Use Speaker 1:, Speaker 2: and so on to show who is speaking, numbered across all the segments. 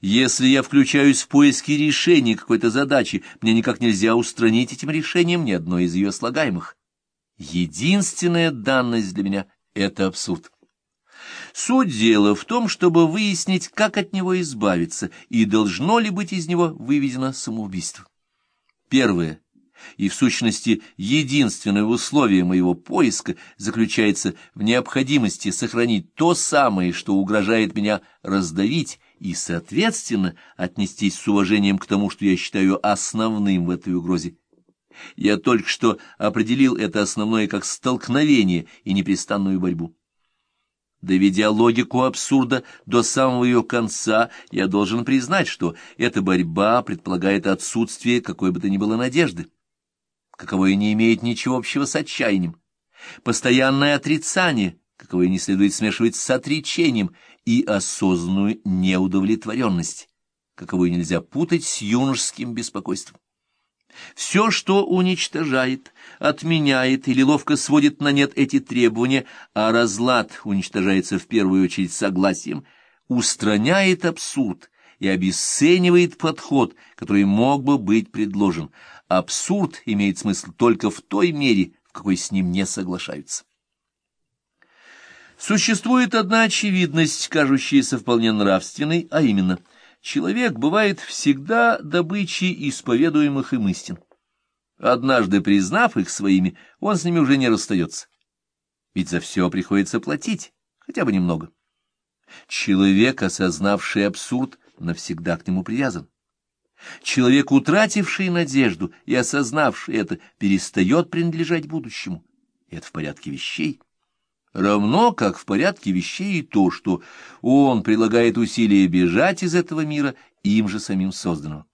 Speaker 1: Если я включаюсь в поиски решения какой-то задачи, мне никак нельзя устранить этим решением ни одно из ее слагаемых. Единственная данность для меня — это абсурд. Суть дела в том, чтобы выяснить, как от него избавиться, и должно ли быть из него выведено самоубийство. Первое и, в сущности, единственное условие моего поиска заключается в необходимости сохранить то самое, что угрожает меня раздавить, и, соответственно, отнестись с уважением к тому, что я считаю основным в этой угрозе. Я только что определил это основное как столкновение и непрестанную борьбу. Доведя логику абсурда до самого ее конца, я должен признать, что эта борьба предполагает отсутствие какой бы то ни было надежды, каковое не имеет ничего общего с отчаянием, постоянное отрицание, каковое не следует смешивать с отречением, и осознанную неудовлетворенность, каковую нельзя путать с юношеским беспокойством. Все, что уничтожает, отменяет или ловко сводит на нет эти требования, а разлад уничтожается в первую очередь согласием, устраняет абсурд и обесценивает подход, который мог бы быть предложен. Абсурд имеет смысл только в той мере, в какой с ним не соглашаются. Существует одна очевидность, кажущаяся вполне нравственной, а именно – человек бывает всегда добычей исповедуемых им истин. Однажды признав их своими, он с ними уже не расстается. Ведь за все приходится платить, хотя бы немного. Человек, осознавший абсурд, навсегда к нему привязан. Человек, утративший надежду и осознавший это, перестает принадлежать будущему. Это в порядке вещей. Равно как в порядке вещей и то, что он прилагает усилия бежать из этого мира, им же самим созданного.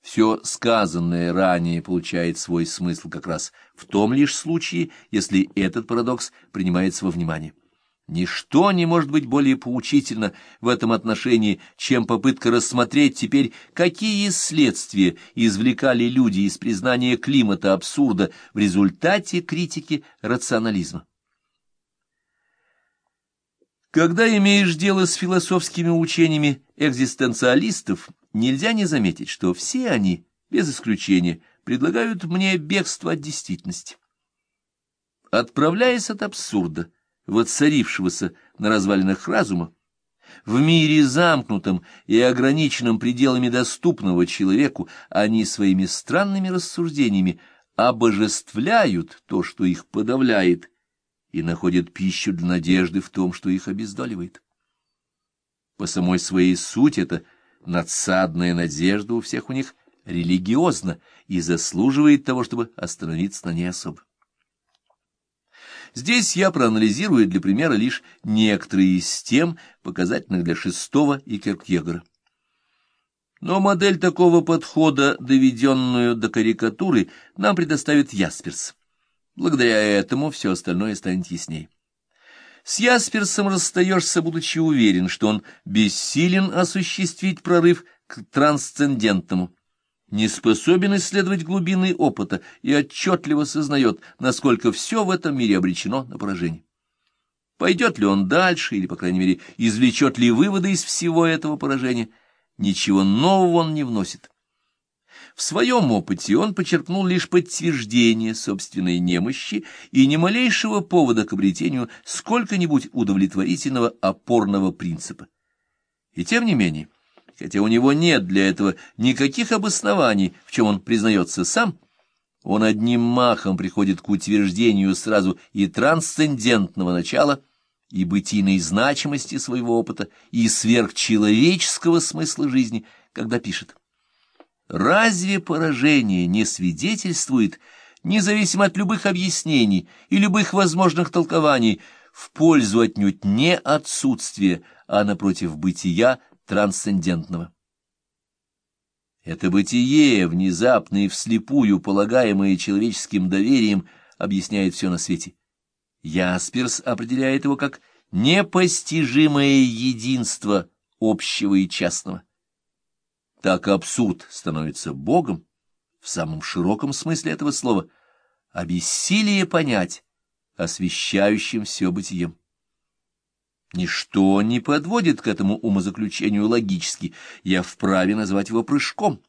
Speaker 1: Все сказанное ранее получает свой смысл как раз в том лишь случае, если этот парадокс принимается во внимание. Ничто не может быть более поучительно в этом отношении, чем попытка рассмотреть теперь, какие следствия извлекали люди из признания климата абсурда в результате критики рационализма. Когда имеешь дело с философскими учениями экзистенциалистов, нельзя не заметить, что все они, без исключения, предлагают мне бегство от действительности. Отправляясь от абсурда, воцарившегося на развалинах разума, в мире замкнутом и ограниченном пределами доступного человеку, они своими странными рассуждениями обожествляют то, что их подавляет, и находят пищу для надежды в том, что их обездоливает. По самой своей сути это надсадная надежда у всех у них религиозна и заслуживает того, чтобы остановиться на ней особо. Здесь я проанализирую для примера лишь некоторые из тем, показательных для шестого и Киркегора. Но модель такого подхода, доведенную до карикатуры, нам предоставит Ясперс. Благодаря этому все остальное станет ясней. С Ясперсом расстаешься, будучи уверен, что он бессилен осуществить прорыв к трансцендентному, не способен исследовать глубины опыта и отчетливо сознает, насколько все в этом мире обречено на поражение. Пойдет ли он дальше, или, по крайней мере, извлечет ли выводы из всего этого поражения, ничего нового он не вносит. В своем опыте он почерпнул лишь подтверждение собственной немощи и ни малейшего повода к обретению сколько-нибудь удовлетворительного опорного принципа. И тем не менее, хотя у него нет для этого никаких обоснований, в чем он признается сам, он одним махом приходит к утверждению сразу и трансцендентного начала, и бытийной значимости своего опыта, и сверхчеловеческого смысла жизни, когда пишет. Разве поражение не свидетельствует, независимо от любых объяснений и любых возможных толкований, в пользу отнюдь не отсутствия, а напротив бытия трансцендентного? Это бытие, внезапно и вслепую полагаемое человеческим доверием, объясняет все на свете. Ясперс определяет его как непостижимое единство общего и частного. Так абсурд становится Богом, в самом широком смысле этого слова, а бессилие понять, освещающим все бытием. Ничто не подводит к этому умозаключению логически, я вправе назвать его прыжком.